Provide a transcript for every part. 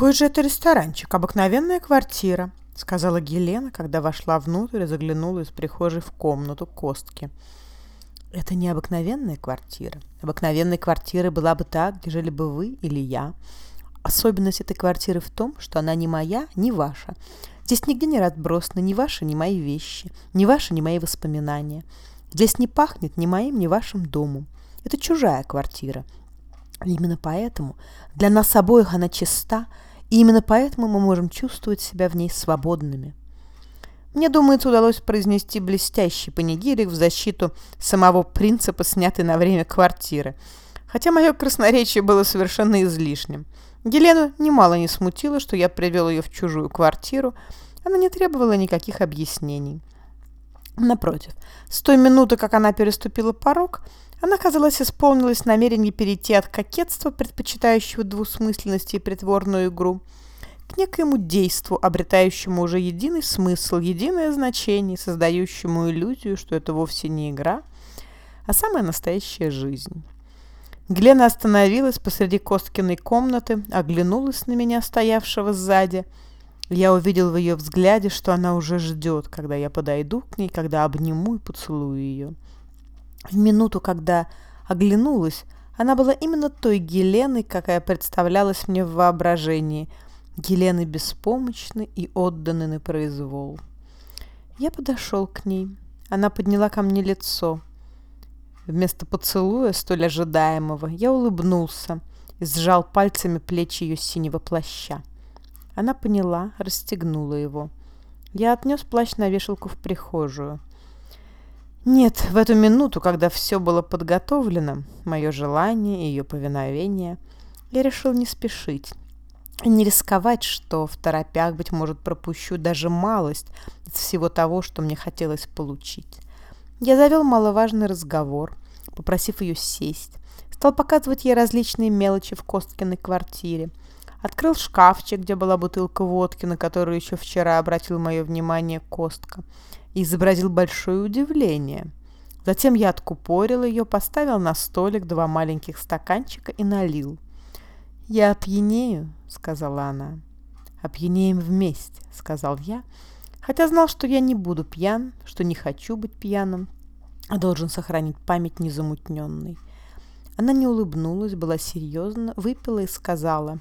«Какой же это ресторанчик? Обыкновенная квартира», — сказала Гелена, когда вошла внутрь и заглянула из прихожей в комнату Костки. «Это не обыкновенная квартира. Обыкновенной квартирой была бы та, где жили бы вы или я. Особенность этой квартиры в том, что она не моя, не ваша. Здесь нигде не разбросаны ни ваши, ни мои вещи, ни ваши, ни мои воспоминания. Здесь не пахнет ни моим, ни вашим домом. Это чужая квартира. Именно поэтому для нас обоих она чиста, и именно поэтому мы можем чувствовать себя в ней свободными. Мне, думается, удалось произнести блестящий панигирик в защиту самого принципа, снятый на время квартиры, хотя мое красноречие было совершенно излишним. Елену немало не смутило, что я привел ее в чужую квартиру, она не требовала никаких объяснений. Напротив, с той минуты, как она переступила порог, она, казалось, исполнилась намерение перейти от кокетства, предпочитающего двусмысленности и притворную игру, к некоему действу, обретающему уже единый смысл, единое значение, создающему иллюзию, что это вовсе не игра, а самая настоящая жизнь. Глена остановилась посреди Косткиной комнаты, оглянулась на меня, стоявшего сзади. Я увидел в ее взгляде, что она уже ждет, когда я подойду к ней, когда обниму и поцелую ее. В минуту, когда оглянулась, она была именно той Геленой, какая представлялась мне в воображении – Гелены беспомощны и отданы на произвол. Я подошел к ней. Она подняла ко мне лицо. Вместо поцелуя, столь ожидаемого, я улыбнулся и сжал пальцами плечи ее синего плаща. Она поняла, расстегнула его. Я отнес плащ на вешалку в прихожую. Нет, в эту минуту, когда все было подготовлено, мое желание и ее повиновение, я решил не спешить не рисковать, что в торопях, быть может, пропущу даже малость из всего того, что мне хотелось получить. Я завел маловажный разговор, попросив ее сесть, стал показывать ей различные мелочи в Косткиной квартире, открыл шкафчик, где была бутылка водки, на которую еще вчера обратил мое внимание Костка, и изобразил большое удивление. Затем я откупорил ее, поставил на столик два маленьких стаканчика и налил. «Я опьянею», — сказала она. «Опьянеем вместе», — сказал я, хотя знал, что я не буду пьян, что не хочу быть пьяным, а должен сохранить память незамутненной. Она не улыбнулась, была серьезна, выпила и сказала,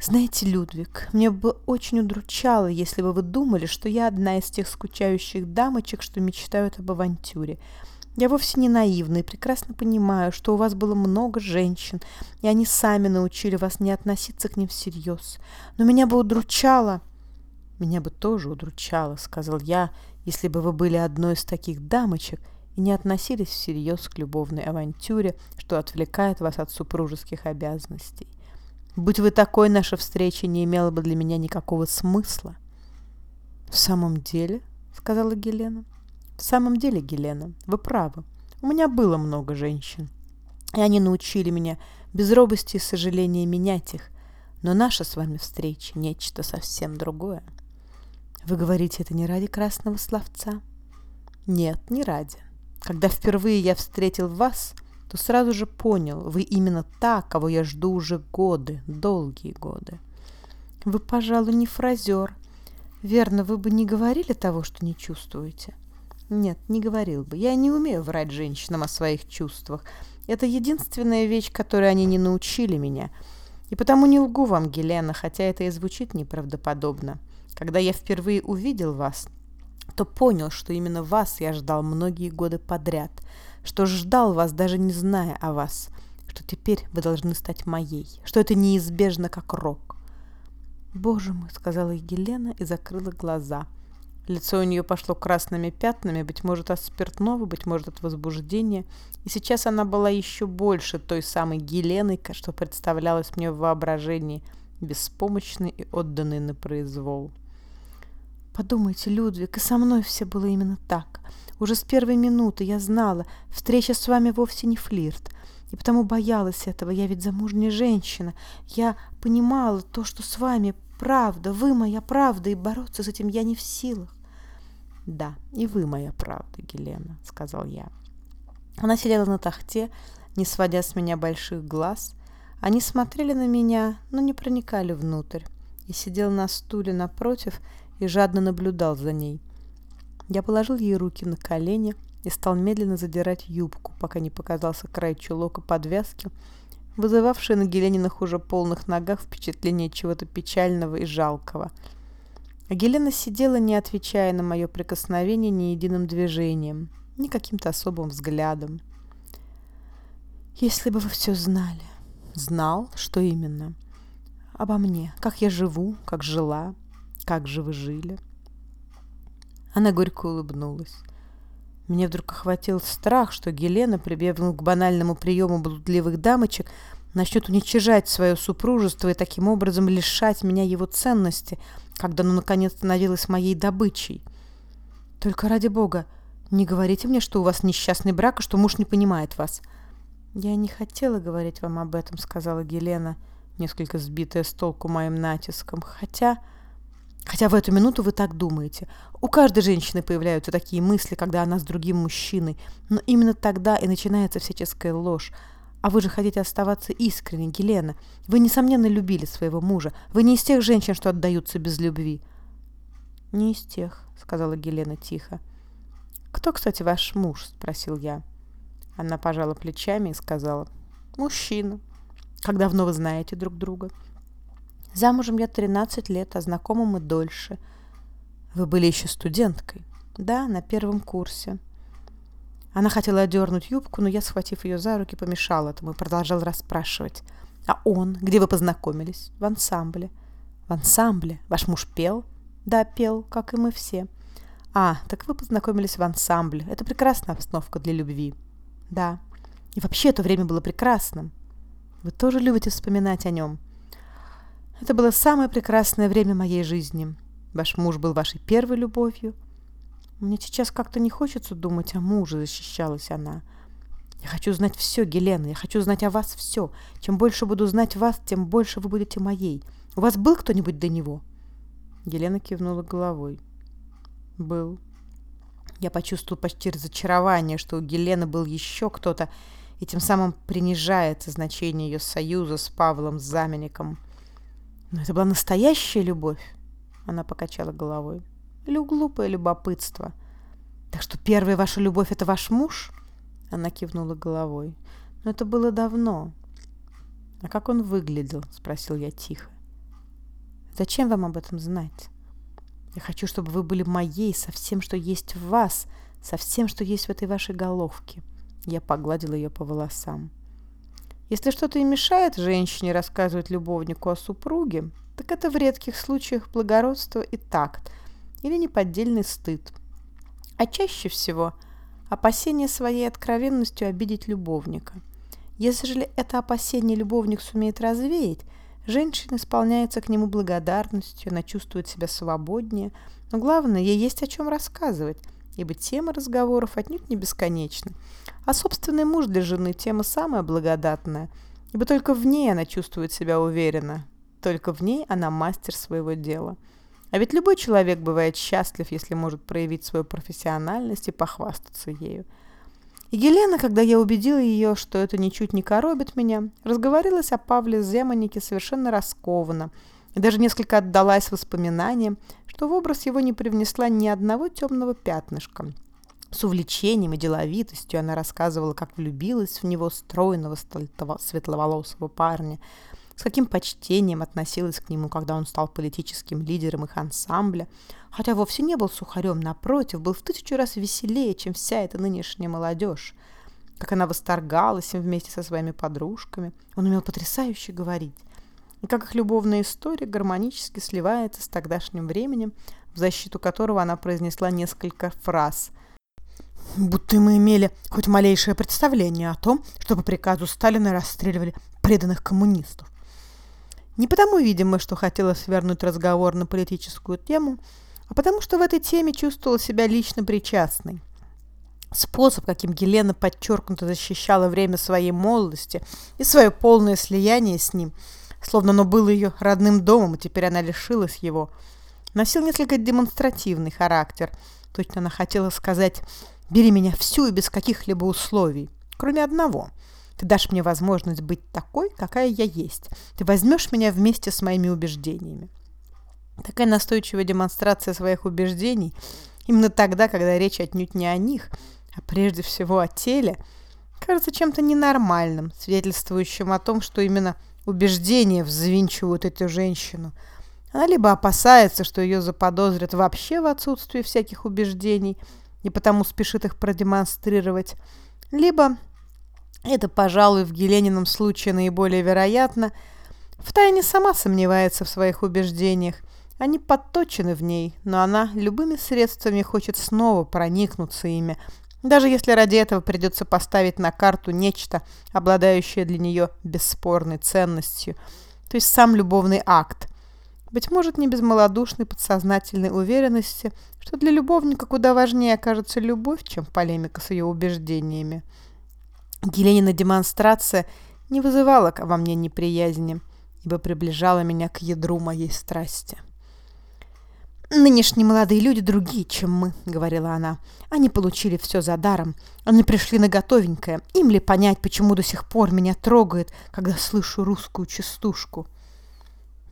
«Знаете, Людвиг, мне бы очень удручало, если бы вы думали, что я одна из тех скучающих дамочек, что мечтают об авантюре. Я вовсе не наивна и прекрасно понимаю, что у вас было много женщин, и они сами научили вас не относиться к ним всерьез. Но меня бы удручало... Меня бы тоже удручало, сказал я, если бы вы были одной из таких дамочек и не относились всерьез к любовной авантюре, что отвлекает вас от супружеских обязанностей. Будь вы такой, наша встреча не имела бы для меня никакого смысла. В самом деле, сказала Гелена, — в самом деле, Гелена, вы правы. У меня было много женщин. И они научили меня без робости и сожаления менять их. Но наша с вами встреча — нечто совсем другое. Вы говорите это не ради красного словца? Нет, не ради. Когда впервые я встретил вас, то сразу же понял, вы именно та, кого я жду уже годы, долгие годы. Вы, пожалуй, не фразер. Верно, вы бы не говорили того, что не чувствуете. — нет, не говорил бы. Я не умею врать женщинам о своих чувствах. Это единственная вещь, которой они не научили меня. И потому не лгу вам, Гелена, хотя это и звучит неправдоподобно. Когда я впервые увидел вас, то понял, что именно вас я ждал многие годы подряд, что ждал вас, даже не зная о вас, что теперь вы должны стать моей, что это неизбежно, как рок. «Боже мой!» — сказала Елена и закрыла глаза — Лицо у нее пошло красными пятнами, быть может, от спиртного, быть может, от возбуждения. И сейчас она была еще больше той самой Геленой, что представлялась мне в воображении, беспомощной и отданной на произвол. Подумайте, Людвиг, и со мной все было именно так. Уже с первой минуты я знала, встреча с вами вовсе не флирт. И потому боялась этого, я ведь замужняя женщина. Я понимала то, что с вами правда, вы моя правда, и бороться с этим я не в силах. «Да, и вы моя правда, Гелена», — сказал я. Она сидела на тахте, не сводя с меня больших глаз. Они смотрели на меня, но не проникали внутрь. Я сидел на стуле напротив и жадно наблюдал за ней. Я положил ей руки на колени и стал медленно задирать юбку, пока не показался край чулок и подвязки, вызывавшие на Гелениных уже полных ногах впечатление чего-то печального и жалкого. А Гелена сидела, не отвечая на мое прикосновение ни единым движением, ни каким-то особым взглядом. «Если бы вы все знали...» «Знал? Что именно?» «Обо мне. Как я живу, как жила, как же вы жили?» Она горько улыбнулась. Мне вдруг охватил страх, что Гелена, прибегнув к банальному приему блудливых дамочек, начнет уничижать свое супружество и таким образом лишать меня его ценности, когда оно наконец становилось моей добычей. Только ради бога, не говорите мне, что у вас несчастный брак и что муж не понимает вас. Я не хотела говорить вам об этом, сказала Гелена, несколько сбитая с толку моим натиском. Хотя... Хотя в эту минуту вы так думаете. У каждой женщины появляются такие мысли, когда она с другим мужчиной. Но именно тогда и начинается всяческая ложь. А вы же хотите оставаться искренней, Гелена. Вы, несомненно, любили своего мужа. Вы не из тех женщин, что отдаются без любви. Не из тех, сказала Гелена тихо. Кто, кстати, ваш муж? спросил я. Она пожала плечами и сказала. Мужчина. Как давно вы знаете друг друга? Замужем я 13 лет, а знакомы мы дольше. Вы были еще студенткой? Да, на первом курсе. Она хотела одернуть юбку, но я, схватив ее за руки, помешал этому и продолжал расспрашивать. А он? Где вы познакомились? В ансамбле. В ансамбле? Ваш муж пел? Да, пел, как и мы все. А, так вы познакомились в ансамбле. Это прекрасная обстановка для любви. Да. И вообще это время было прекрасным. Вы тоже любите вспоминать о нем? Это было самое прекрасное время моей жизни. Ваш муж был вашей первой любовью. Мне сейчас как-то не хочется думать о муже, защищалась она. Я хочу знать все, Гелена, я хочу знать о вас все. Чем больше буду знать вас, тем больше вы будете моей. У вас был кто-нибудь до него? Елена кивнула головой. Был. Я почувствовал почти разочарование, что у Гелены был еще кто-то, и тем самым принижается значение ее союза с Павлом Заменником. Но это была настоящая любовь. Она покачала головой. Или глупое любопытство. Так что первая ваша любовь — это ваш муж? Она кивнула головой. Но это было давно. А как он выглядел? Спросил я тихо. Зачем вам об этом знать? Я хочу, чтобы вы были моей со всем, что есть в вас, со всем, что есть в этой вашей головке. Я погладила ее по волосам. Если что-то и мешает женщине рассказывать любовнику о супруге, так это в редких случаях благородство и такт или неподдельный стыд. А чаще всего опасение своей откровенностью обидеть любовника. Если это опасение любовник сумеет развеять, женщина исполняется к нему благодарностью, она чувствует себя свободнее, но главное, ей есть о чем рассказывать – ибо тема разговоров отнюдь не бесконечна. А собственный муж для жены тема самая благодатная, ибо только в ней она чувствует себя уверенно, только в ней она мастер своего дела. А ведь любой человек бывает счастлив, если может проявить свою профессиональность и похвастаться ею. И Елена, когда я убедила ее, что это ничуть не коробит меня, разговорилась о Павле Земанике совершенно раскованно и даже несколько отдалась воспоминаниям, что в образ его не привнесла ни одного темного пятнышка. С увлечением и деловитостью она рассказывала, как влюбилась в него стройного светловолосого парня, с каким почтением относилась к нему, когда он стал политическим лидером их ансамбля, хотя вовсе не был сухарем, напротив, был в тысячу раз веселее, чем вся эта нынешняя молодежь. Как она восторгалась им вместе со своими подружками. Он умел потрясающе говорить и как их любовная история гармонически сливается с тогдашним временем, в защиту которого она произнесла несколько фраз. «Будто мы имели хоть малейшее представление о том, что по приказу Сталина расстреливали преданных коммунистов. Не потому, видимо, что хотела свернуть разговор на политическую тему, а потому что в этой теме чувствовала себя лично причастной. Способ, каким Елена подчеркнуто защищала время своей молодости и свое полное слияние с ним – словно оно было ее родным домом, и теперь она лишилась его, носил несколько демонстративный характер. Точно она хотела сказать «бери меня всю и без каких-либо условий», кроме одного. Ты дашь мне возможность быть такой, какая я есть. Ты возьмешь меня вместе с моими убеждениями. Такая настойчивая демонстрация своих убеждений именно тогда, когда речь отнюдь не о них, а прежде всего о теле, кажется чем-то ненормальным, свидетельствующим о том, что именно убеждения взвинчивают эту женщину. Она либо опасается, что ее заподозрят вообще в отсутствии всяких убеждений, и потому спешит их продемонстрировать, либо, это, пожалуй, в Геленином случае наиболее вероятно, втайне сама сомневается в своих убеждениях, они подточены в ней, но она любыми средствами хочет снова проникнуться ими, даже если ради этого придется поставить на карту нечто, обладающее для нее бесспорной ценностью, то есть сам любовный акт. Быть может, не без малодушной подсознательной уверенности, что для любовника куда важнее окажется любовь, чем полемика с ее убеждениями. Геленина демонстрация не вызывала во мне неприязни, ибо приближала меня к ядру моей страсти. «Нынешние молодые люди другие, чем мы», — говорила она. «Они получили все за даром. Они пришли на готовенькое. Им ли понять, почему до сих пор меня трогает, когда слышу русскую частушку?»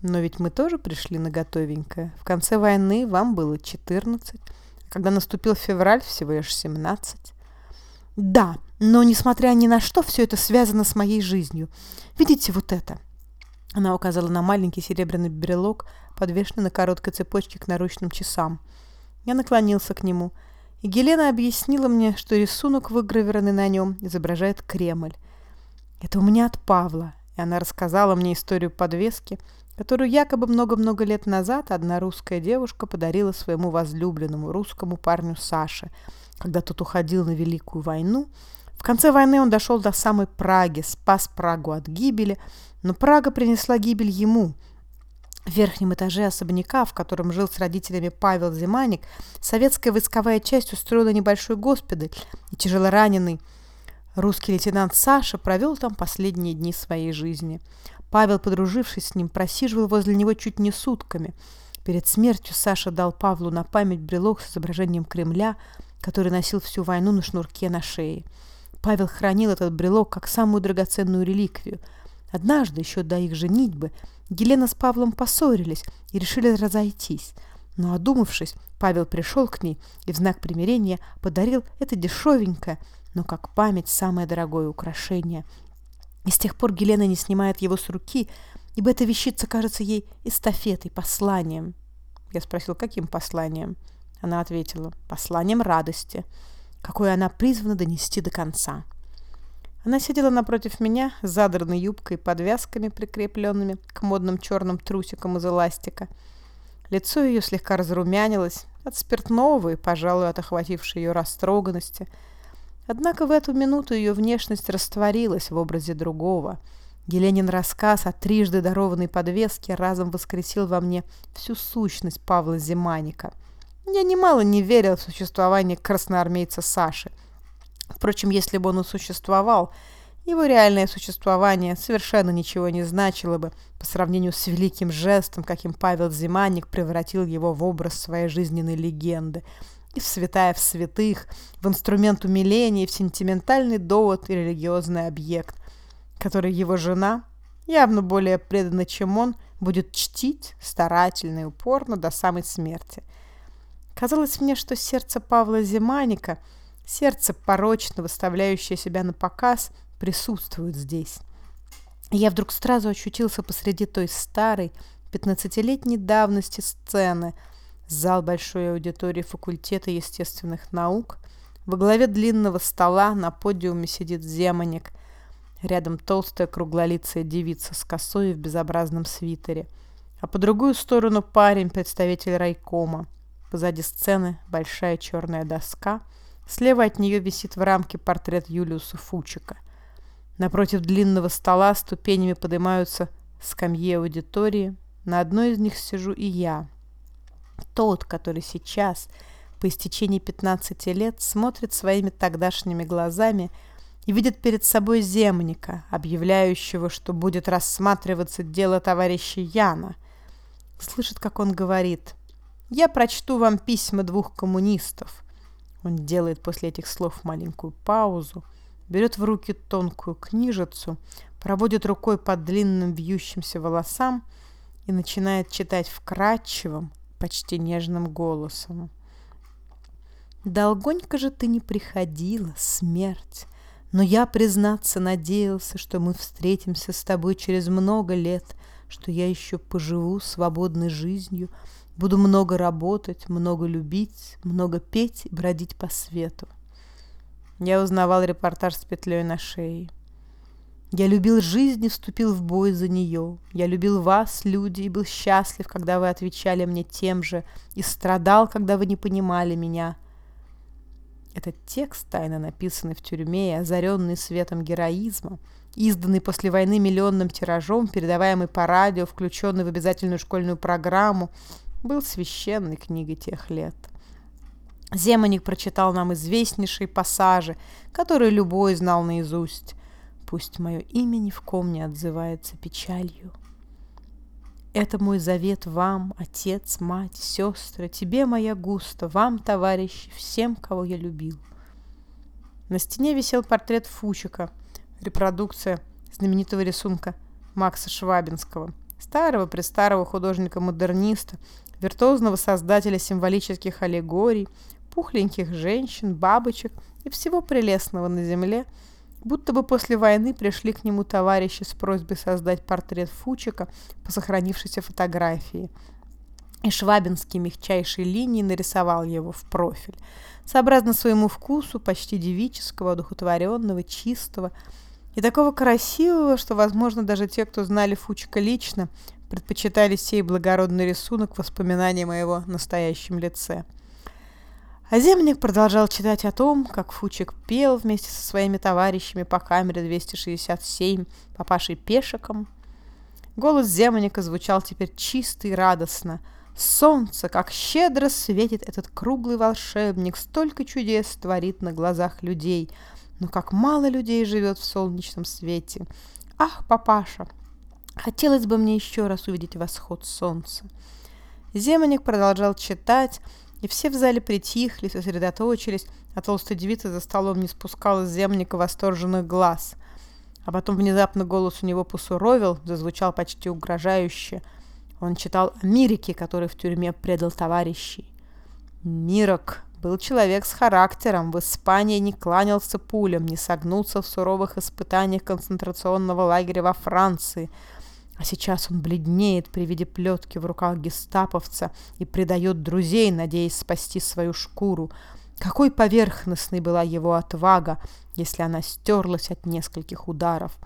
«Но ведь мы тоже пришли на готовенькое. В конце войны вам было 14, когда наступил февраль, всего лишь 17». «Да, но, несмотря ни на что, все это связано с моей жизнью. Видите вот это?» Она указала на маленький серебряный брелок, подвешенный на короткой цепочке к наручным часам. Я наклонился к нему, и Гелена объяснила мне, что рисунок, выгравированный на нем, изображает Кремль. Это у меня от Павла, и она рассказала мне историю подвески, которую якобы много-много лет назад одна русская девушка подарила своему возлюбленному русскому парню Саше, когда тот уходил на Великую войну. В конце войны он дошел до самой Праги, спас Прагу от гибели, но Прага принесла гибель ему. В верхнем этаже особняка, в котором жил с родителями Павел Зиманик, советская войсковая часть устроила небольшой госпиталь, и тяжелораненый русский лейтенант Саша провел там последние дни своей жизни. Павел, подружившись с ним, просиживал возле него чуть не сутками. Перед смертью Саша дал Павлу на память брелок с изображением Кремля, который носил всю войну на шнурке на шее. Павел хранил этот брелок как самую драгоценную реликвию – Однажды, еще до их женитьбы, Елена с Павлом поссорились и решили разойтись. Но, одумавшись, Павел пришел к ней и в знак примирения подарил это дешевенькое, но как память самое дорогое украшение. И с тех пор Гелена не снимает его с руки, ибо эта вещица кажется ей эстафетой, посланием. Я спросил, каким посланием? Она ответила, посланием радости, какое она призвана донести до конца. Она сидела напротив меня с задранной юбкой подвязками, прикрепленными к модным черным трусикам из эластика. Лицо ее слегка разрумянилось от спиртного и, пожалуй, от охватившей ее растроганности. Однако в эту минуту ее внешность растворилась в образе другого. Еленин рассказ о трижды дарованной подвеске разом воскресил во мне всю сущность Павла Зиманика. Я немало не верил в существование красноармейца Саши – Впрочем, если бы он и существовал, его реальное существование совершенно ничего не значило бы по сравнению с великим жестом, каким Павел Зиманник превратил его в образ своей жизненной легенды, и в святая в святых, в инструмент умиления, в сентиментальный довод и религиозный объект, который его жена, явно более предана, чем он, будет чтить старательно и упорно до самой смерти. Казалось мне, что сердце Павла Зиманика – Сердце, порочно выставляющее себя на показ, присутствует здесь. Я вдруг сразу ощутился посреди той старой, пятнадцатилетней давности сцены, зал большой аудитории факультета естественных наук, во главе длинного стола на подиуме сидит земаник, рядом толстая круглолицая девица с косой в безобразном свитере, а по другую сторону парень, представитель райкома. Позади сцены большая черная доска — Слева от нее висит в рамке портрет Юлиуса Фучика. Напротив длинного стола ступенями поднимаются скамьи аудитории. На одной из них сижу и я. Тот, который сейчас, по истечении 15 лет, смотрит своими тогдашними глазами и видит перед собой земника, объявляющего, что будет рассматриваться дело товарища Яна. Слышит, как он говорит «Я прочту вам письма двух коммунистов». Он делает после этих слов маленькую паузу, берет в руки тонкую книжицу, проводит рукой по длинным вьющимся волосам и начинает читать вкрадчивым, почти нежным голосом. «Долгонько же ты не приходила, смерть, но я, признаться, надеялся, что мы встретимся с тобой через много лет, что я еще поживу свободной жизнью, буду много работать, много любить, много петь и бродить по свету. Я узнавал репортаж с петлей на шее. Я любил жизнь и вступил в бой за нее. Я любил вас, люди, и был счастлив, когда вы отвечали мне тем же, и страдал, когда вы не понимали меня. Этот текст, тайно написанный в тюрьме и озаренный светом героизма, изданный после войны миллионным тиражом, передаваемый по радио, включенный в обязательную школьную программу, был священной книгой тех лет. Земаник прочитал нам известнейшие пассажи, которые любой знал наизусть. Пусть мое имя ни в ком не отзывается печалью. Это мой завет вам, отец, мать, сестры, тебе, моя густа, вам, товарищи, всем, кого я любил. На стене висел портрет Фучика, репродукция знаменитого рисунка Макса Швабинского, старого-престарого художника-модерниста, виртуозного создателя символических аллегорий, пухленьких женщин, бабочек и всего прелестного на земле, будто бы после войны пришли к нему товарищи с просьбой создать портрет Фучика по сохранившейся фотографии. И Швабинский мягчайшей линией нарисовал его в профиль, сообразно своему вкусу, почти девического, одухотворенного, чистого, и такого красивого, что, возможно, даже те, кто знали Фучика лично, предпочитали сей благородный рисунок воспоминаниям о его настоящем лице. А земник продолжал читать о том, как Фучик пел вместе со своими товарищами по камере 267 папашей Пешиком. Голос земника звучал теперь чисто и радостно. Солнце, как щедро светит этот круглый волшебник, столько чудес творит на глазах людей. Но как мало людей живет в солнечном свете. Ах, папаша, хотелось бы мне еще раз увидеть восход солнца. Земник продолжал читать, и все в зале притихли, сосредоточились, а толстая девица за столом не спускала с земника восторженных глаз. А потом внезапно голос у него посуровил, зазвучал почти угрожающе. Он читал о Мирике, который в тюрьме предал товарищей. Мирок был человек с характером, в Испании не кланялся пулям, не согнулся в суровых испытаниях концентрационного лагеря во Франции – а сейчас он бледнеет при виде плетки в руках гестаповца и предает друзей, надеясь спасти свою шкуру. Какой поверхностной была его отвага, если она стерлась от нескольких ударов.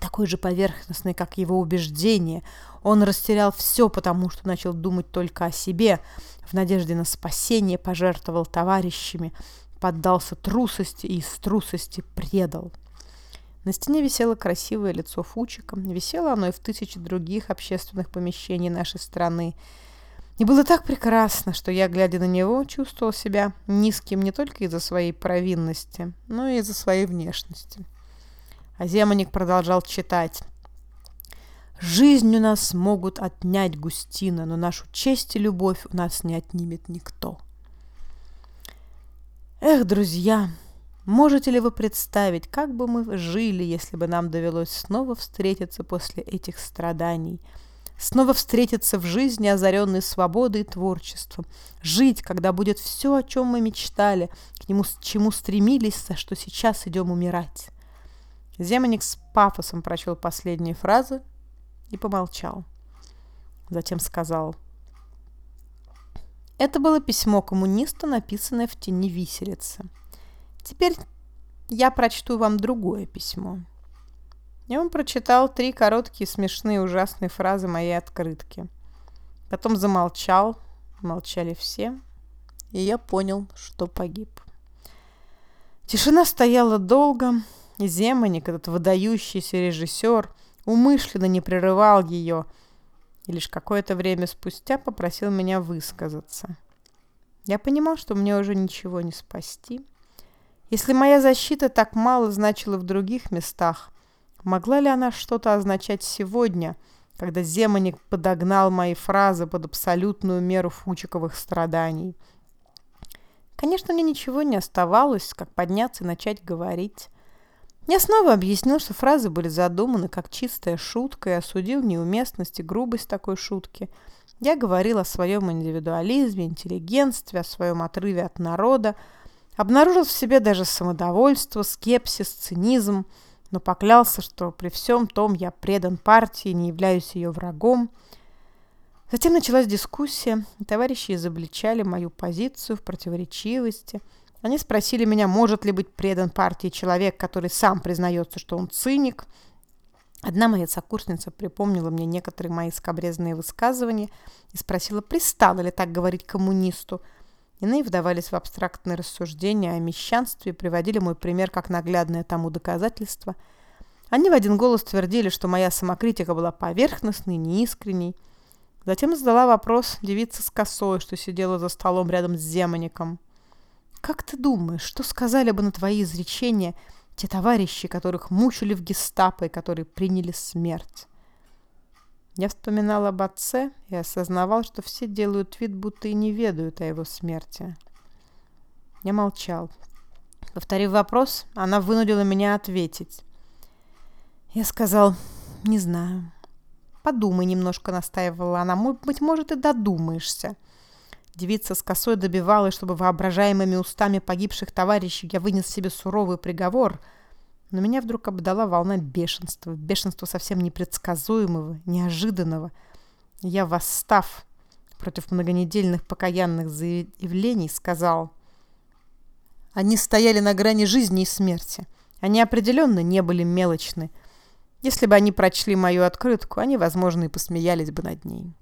Такой же поверхностный, как его убеждение. Он растерял все, потому что начал думать только о себе. В надежде на спасение пожертвовал товарищами, поддался трусости и из трусости предал. На стене висело красивое лицо Фучика. Висело оно и в тысячи других общественных помещений нашей страны. И было так прекрасно, что я, глядя на него, чувствовал себя низким не только из-за своей провинности, но и из-за своей внешности. А Земаник продолжал читать. «Жизнь у нас могут отнять Густина, но нашу честь и любовь у нас не отнимет никто». Эх, друзья, Можете ли вы представить, как бы мы жили, если бы нам довелось снова встретиться после этих страданий? Снова встретиться в жизни, озаренной свободой и творчеством. Жить, когда будет все, о чем мы мечтали, к нему, с чему стремились, за что сейчас идем умирать. Земаник с пафосом прочел последние фразы и помолчал. Затем сказал. Это было письмо коммуниста, написанное в тени виселицы. Теперь я прочту вам другое письмо. И он прочитал три короткие, смешные, ужасные фразы моей открытки. Потом замолчал, молчали все, и я понял, что погиб. Тишина стояла долго, и Земаник, этот выдающийся режиссер, умышленно не прерывал ее, и лишь какое-то время спустя попросил меня высказаться. Я понимал, что мне уже ничего не спасти, если моя защита так мало значила в других местах, могла ли она что-то означать сегодня, когда Земаник подогнал мои фразы под абсолютную меру фучиковых страданий? Конечно, мне ничего не оставалось, как подняться и начать говорить. Я снова объяснил, что фразы были задуманы как чистая шутка и осудил неуместность и грубость такой шутки. Я говорил о своем индивидуализме, интеллигентстве, о своем отрыве от народа, обнаружил в себе даже самодовольство, скепсис, цинизм, но поклялся, что при всем том я предан партии, не являюсь ее врагом. Затем началась дискуссия, и товарищи изобличали мою позицию в противоречивости – они спросили меня, может ли быть предан партии человек, который сам признается, что он циник. Одна моя сокурсница припомнила мне некоторые мои скобрезные высказывания и спросила, пристало ли так говорить коммунисту. Иные вдавались в абстрактные рассуждения о мещанстве и приводили мой пример как наглядное тому доказательство. Они в один голос твердили, что моя самокритика была поверхностной, неискренней. Затем задала вопрос девица с косой, что сидела за столом рядом с Земаником. Как ты думаешь, что сказали бы на твои изречения те товарищи, которых мучили в гестапо и которые приняли смерть? Я вспоминал об отце и осознавал, что все делают вид, будто и не ведают о его смерти. Я молчал. Повторив вопрос, она вынудила меня ответить. Я сказал, не знаю. Подумай немножко, настаивала она. Быть может, и додумаешься. Девица с косой добивалась, чтобы воображаемыми устами погибших товарищей я вынес себе суровый приговор, но меня вдруг обдала волна бешенства, бешенства совсем непредсказуемого, неожиданного. Я, восстав против многонедельных покаянных заявлений, сказал, они стояли на грани жизни и смерти. Они определенно не были мелочны. Если бы они прочли мою открытку, они, возможно, и посмеялись бы над ней.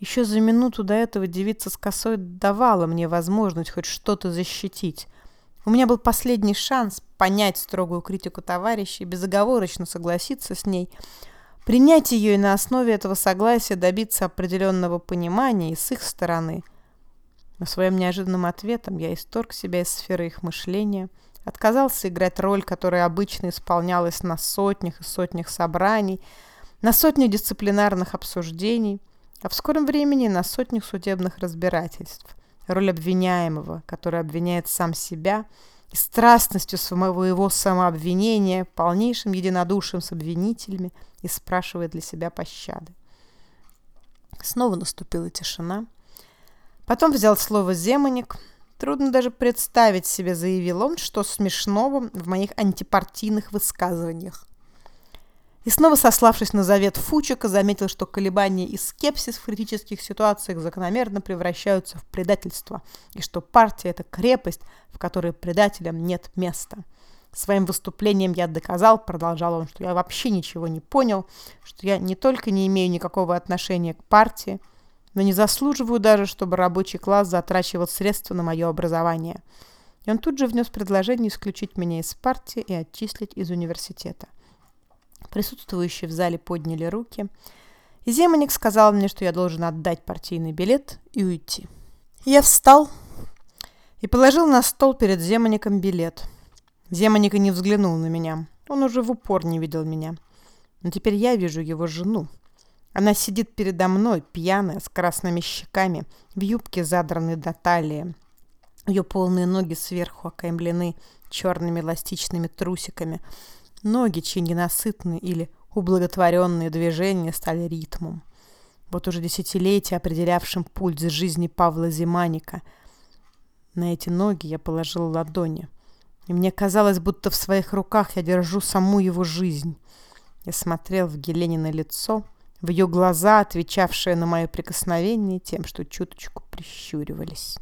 Еще за минуту до этого девица с косой давала мне возможность хоть что-то защитить. У меня был последний шанс понять строгую критику товарища и безоговорочно согласиться с ней, принять ее и на основе этого согласия добиться определенного понимания и с их стороны. Но своим неожиданным ответом я исторг себя из сферы их мышления, отказался играть роль, которая обычно исполнялась на сотнях и сотнях собраний, на сотнях дисциплинарных обсуждений – а в скором времени на сотнях судебных разбирательств. Роль обвиняемого, который обвиняет сам себя, и страстностью своего самообвинения, полнейшим единодушием с обвинителями и спрашивает для себя пощады. Снова наступила тишина. Потом взял слово Земаник. Трудно даже представить себе, заявил он, что смешного в моих антипартийных высказываниях. И снова сославшись на завет Фучика, заметил, что колебания и скепсис в критических ситуациях закономерно превращаются в предательство, и что партия – это крепость, в которой предателям нет места. Своим выступлением я доказал, продолжал он, что я вообще ничего не понял, что я не только не имею никакого отношения к партии, но не заслуживаю даже, чтобы рабочий класс затрачивал средства на мое образование. И он тут же внес предложение исключить меня из партии и отчислить из университета. Присутствующие в зале подняли руки. И Земаник сказал мне, что я должен отдать партийный билет и уйти. Я встал и положил на стол перед Земаником билет. Земаник и не взглянул на меня. Он уже в упор не видел меня. Но теперь я вижу его жену. Она сидит передо мной, пьяная, с красными щеками, в юбке задранной до талии. Ее полные ноги сверху окаймлены черными эластичными трусиками – Ноги, чьи ненасытные или ублаготворенные движения стали ритмом. Вот уже десятилетия, определявшим пульс жизни Павла Зиманика. На эти ноги я положил ладони. И мне казалось, будто в своих руках я держу саму его жизнь. Я смотрел в Геленина лицо, в ее глаза, отвечавшие на мое прикосновение тем, что чуточку прищуривались.